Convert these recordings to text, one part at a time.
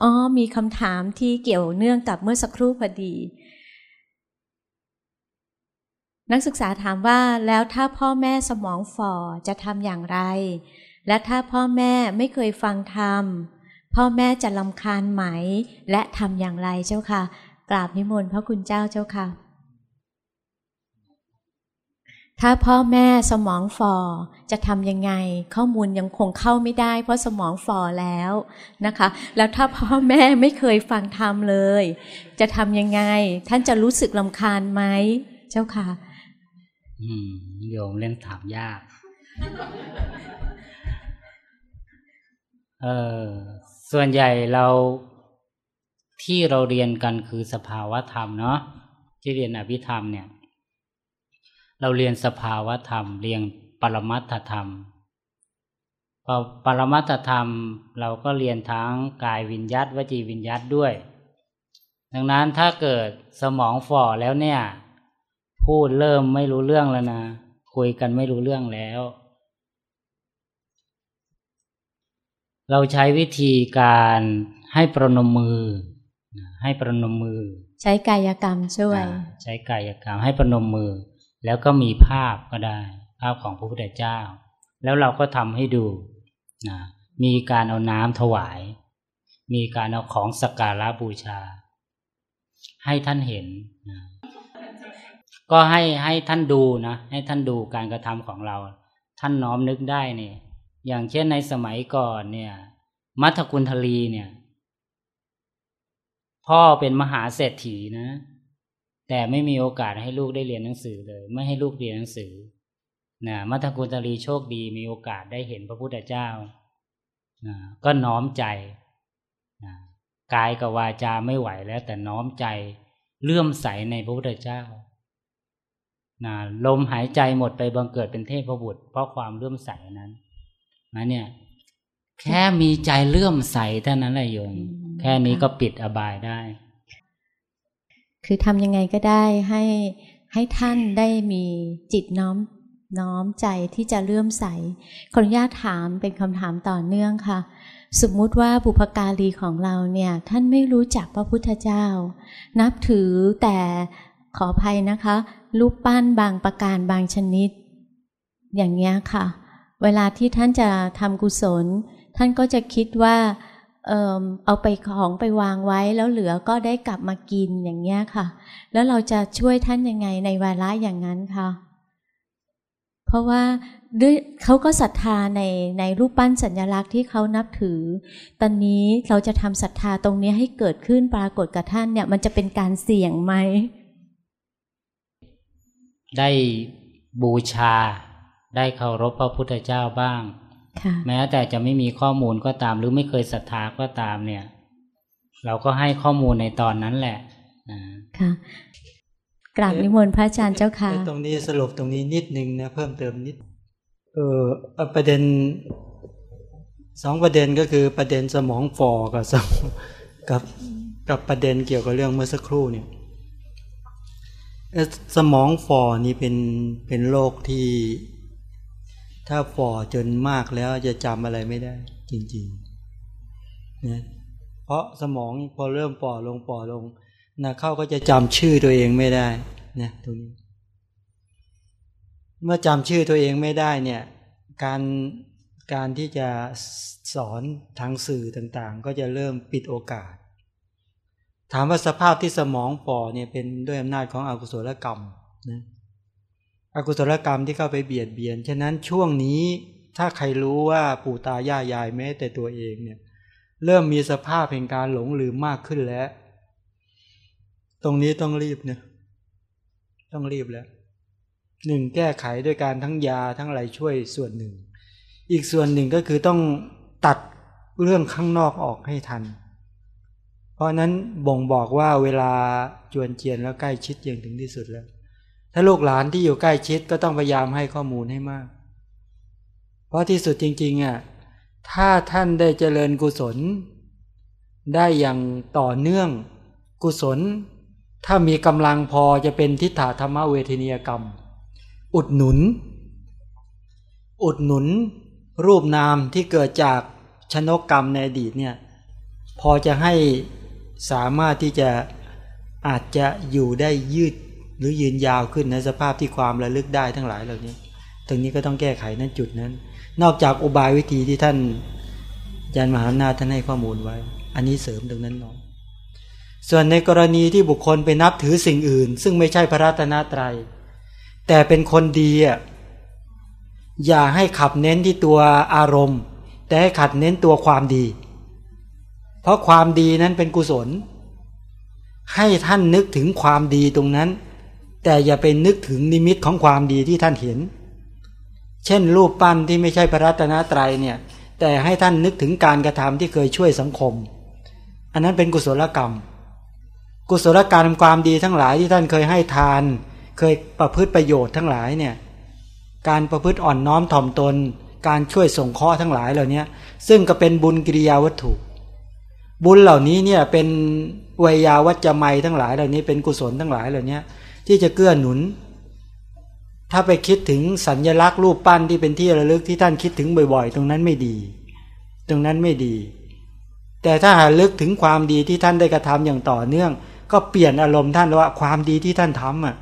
อ๋อมีคำถามที่เกี่ยวเนื่องกับเมื่อสักครู่พอดี นักศึกษาถามว่าแล้วถ้าพ่อแม่สมองฝ่อจะทำอย่างไร และถ้าพ่อแม่ไม่เคยฟังธรรมพ่อแม่จะลำคาญไหม และทำอย่างไรเจ้าค่ะ กราบนิมนต์พระคุณเจ้าเจ้าค่ะ ถ้าพ่อแม่สมองฝ่อจะทำยังไง ข้อมูลยังคงเข้าไม่ได้ เพราะสมองฝ่อแล้วนะคะ แล้วถ้าพ่อแม่ไม่เคยฟังธรรมเลย จะทำยังไง ท่านจะรู้สึกลำคาญไหมเจ้าค่ะ อืมโยมเล่นถามยาก เออส่วนใหญ่เราที่เราเรียนกันคือสภาวะธรรมเนาะที่เรียนอภิธรรมเนี่ย เราเรียนสภาวะธรรม เรียนปรมัตถธรรมพอปรมัตถธรรมเราก็เรียนทั้งกายวิญญาตวจีวิญญาตด้วย ดังนั้นถ้าเกิดสมองฝ่อแล้วเนี่ย พูดเริ่มไม่รู้เรื่องแล้วนะ คุยกันไม่รู้เรื่องแล้ว เราใช้วิธีการให้ประนมมือ ให้ประนมมือ ใช้กายกรรมช่วย ใช้กายกรรมให้ประนมมือ แล้วก็มีภาพก็ได้ ภาพของพระพุทธเจ้า แล้วเราก็ทำให้ดูนะมีการเอาน้ำถวาย มีการเอาของสักการะบูชา ให้ท่านเห็นนะก็ให้ให้ท่านดูนะให้ท่านดูการกระทำของเรา ท่านน้อมนึกได้เนี่ยอย่างเช่นในสมัยก่อนเนี่ยมัทกุลทลีเนี่ย พ่อเป็นมหาเศรษฐีนะ แต่ไม่มีโอกาสให้ลูกได้เรียนหนังสือเลย ไม่ให้ลูกเรียนหนังสือนะมัทกุลทลีโชคดีมีโอกาสได้เห็นพระพุทธเจ้านะก็น้อมใจนะกายกับวาจาไม่ไหวแล้ว แต่น้อมใจเลื่อมใสในพระพุทธเจ้านะลมหายใจหมดไปบังเกิดเป็นเทพบุตร เพราะความเลื่อมใสนั้นนะเนี่ย แค่มีใจเลื่อมใสเท่านั้นแหละโยม แค่นี้ก็ปิดอบายได้ คือทำยังไงก็ได้ให้ให้ท่านได้มีจิตน้อมน้อมใจที่จะเลื่อมใส ขออนุญาตถามเป็นคำถามต่อเนื่องค่ะ สมมุติว่าบุพการีของเราเนี่ยท่านไม่รู้จักพระพุทธเจ้า นับถือแต่ขออภัยนะคะรูปปั้นบางประการบางชนิด อย่างเงี้ยค่ะ เวลาที่ท่านจะทำกุศล ท่านก็จะคิดว่า เออเอาไปของไปวางไว้แล้วเหลือก็ได้กลับมากินอย่างเงี้ยค่ะ แล้วเราจะช่วยท่านยังไงในวาระอย่างนั้นค่ะ เพราะว่าด้วยเขาก็ศรัทธาในในรูปปั้นสัญลักษณ์ที่เขานับถือ ตอนนี้เราจะทำศรัทธาตรงนี้ให้เกิดขึ้นปรากฏกับท่านเนี่ย มันจะเป็นการเสี่ยงไหม ได้บูชาได้เคารพพระพุทธเจ้าบ้าง แม้แต่จะไม่มีข้อมูลก็ตาม หรือไม่เคยศรัทธาก็ตามเนี่ย เราก็ให้ข้อมูลในตอนนั้นแหละนะค่ะกราบนิมนต์พระอาจารย์เจ้าค่ะตรงนี้สรุปตรงนี้นิดนึงนะเพิ่มเติมนิดเออเอาประเด็นสองประเด็นก็คือประเด็นสมองฝ่อกับสมกับกับประเด็นเกี่ยวกับเรื่องเมื่อสักครู่เนี่ยเอ่อสมองฝ่อนี่เป็นเป็นโรคที่ ถ้าฝ่อจนมากแล้วจะจำอะไรไม่ได้ จริงๆนะเพราะสมองพอเริ่มฝ่อลงฝ่อลงนะเข้าก็จะจำชื่อตัวเองไม่ได้นะตรงนี้ เมื่อจำชื่อตัวเองไม่ได้เนี่ยการการที่จะสอนทางสื่อต่างๆ ก็จะเริ่มปิดโอกาส ถามว่าสภาพที่สมองฝ่อเนี่ยเป็นด้วยอำนาจของอกุศลกรรมนะ อกุศลกรรมที่เข้าไปเบียดเบียน ฉะนั้นช่วงนี้ถ้าใครรู้ว่าปู่ตายายยายแม้แต่ตัวเองเนี่ยเริ่มมีสภาพแห่งการหลงลืมมากขึ้นแล้ว ตรงนี้ต้องรีบเนะต้องรีบแล้วหนึ่งแก้ไขด้วยการทั้งยาทั้งอะไรช่วยส่วนหนึ่ง อีกส่วนหนึ่งก็คือต้องตัดเรื่องข้างนอกออกให้ทัน เพราะนั้นบ่งบอกว่าเวลาจวนเจียนแล้วใกล้ชิดอย่างถึงที่สุดแล้ว ถ้าลูกหลานที่อยู่ใกล้ชิดก็ต้องพยายามให้ข้อมูลให้มาก เพราะที่สุดจริงๆอะถ้าท่านได้เจริญกุศล ได้อย่างต่อเนื่องกุศล ถ้ามีกำลังพอจะเป็นทิฏฐธรรมเวทนียกรรม อุดหนุน อุดหนุน รูปนามที่เกิดจากชนกกรรมในอดีตเนี่ยพอจะให้สามารถที่จะอาจจะอยู่ได้ยืด หรือยืนยาวขึ้นในสภาพที่ความระลึกได้ทั้งหลายเหล่านี้ตรงนี้ก็ต้องแก้ไขนั้นจุดนั้น นอกจากอุบายวิธีที่ท่านยันมหานาท่านให้ข้อมูลไว้ อันนี้เสริมตรงนั้นหน่อยส่วนในกรณีที่บุคคลไปนับถือสิ่งอื่น ซึ่งไม่ใช่พระรัตนตรยัย แต่เป็นคนดีอะอย่าให้ขับเน้นที่ตัวอารมณ์ แต่ให้ขัดเน้นตัวความดี เพราะความดีนั้นเป็นกุศล ให้ท่านนึกถึงความดีตรงนั้น แต่อย่าไปนึกถึงนิมิตของความดีที่ท่านเห็น เช่น รูปปั้นที่ไม่ใช่พระรัตนตรัยเนี่ย แต่ให้ท่านนึกถึงการกระทำที่เคยช่วยสังคม อันนั้นเป็นกุศลกรรม กุศลกรรมความดีทั้งหลายที่ท่านเคยให้ทาน เคยประพฤติประโยชน์ทั้งหลายเนี่ย การประพฤติอ่อนน้อมถ่อมตน การช่วยส่งเคราะห์ทั้งหลายเหล่านี้ซึ่งก็เป็นบุญกิริยาวัตถุ บุญเหล่านี้เนี่ยเป็นวยาวัจจะไมทั้งหลายเหล่านี้เป็นกุศลทั้งหลายเหล่านี้ ที่จะเกื้อหนุน ถ้าไปคิดถึงสัญญลักษณ์รูปปั้นที่เป็นที่ระลึกที่ท่านคิดถึงบ่อย ๆ ตรงนั้นไม่ดี ตรงนั้นไม่ดี แต่ถ้าหาลึกถึงความดีที่ท่านได้กระทำอย่างต่อเนื่อง ก็เปลี่ยนอารมณ์ท่านว่าความดีที่ท่านทำอะ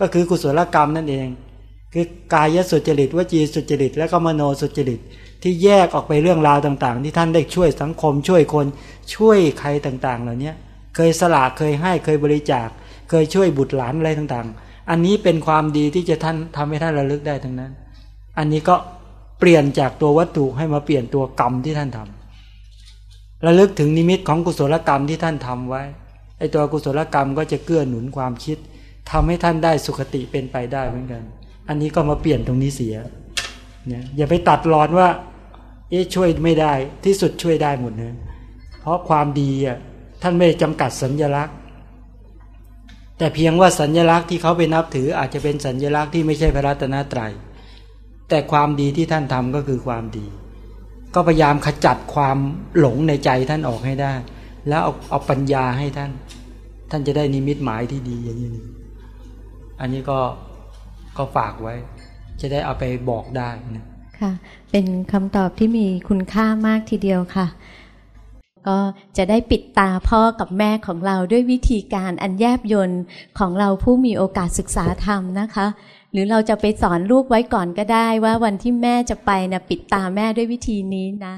ก็คือกุศลกรรมนั่นเอง คือกายสุจริตวจีสุจริต และก็มโนสุจริตที่แยกออกไปเรื่องราวต่าง ๆ ที่ท่านได้ช่วยสังคมช่วยคนช่วยใครต่าง ๆ เหล่านี้เคยสละเคยให้เคยบริจาค เคยช่วยบุตรหลานอะไรต่างๆ อันนี้เป็นความดีที่จะท่านทำให้ท่านระลึกได้ทั้งนั้น อันนี้ก็เปลี่ยนจากตัววัตถุให้มาเปลี่ยนตัวกรรมที่ท่านทำระลึกถึงนิมิตของกุศลกรรมที่ท่านทำไว้ไอตัวกุศลกรรมก็จะเกื้อหนุนความคิดทำให้ท่านได้สุขติเป็นไปได้เหมือนกัน อันนี้ก็มาเปลี่ยนตรงนี้เสียเนี่ยอย่าไปตัดรอนว่า เอ๊ะช่วยไม่ได้ที่สุดช่วยได้หมดเลยเพราะความดีอะท่านไม่จำกัดสัญญลักษณ์ แต่เพียงว่าสัญญลักษณ์ที่เขาไปนับถืออาจจะเป็นสัญญลักษณ์ที่ไม่ใช่พระรัตนตรยัย แต่ความดีที่ท่านทำก็คือความดี ก็พยายามขจัดความหลงในใจท่านออกให้ได้ แล้วเอาเอาปัญญาให้ท่าน ท่านจะได้นิมิตหมายที่ดีอย่างนี้ อันนี้ก็ก็ฝากไว้ จะได้เอาไปบอกได้นะค่ะ เป็นคำตอบที่มีคุณค่ามากทีเดียวค่ะ ก็จะได้ปิดตาพ่อกับแม่ของเราด้วยวิธีการอันแยบยนต์ของเราผู้มีโอกาสศึกษาธรรมนะคะ หรือเราจะไปสอนลูกไว้ก่อนก็ได้ว่าวันที่แม่จะไปนะปิดตาแม่ด้วยวิธีนี้นะ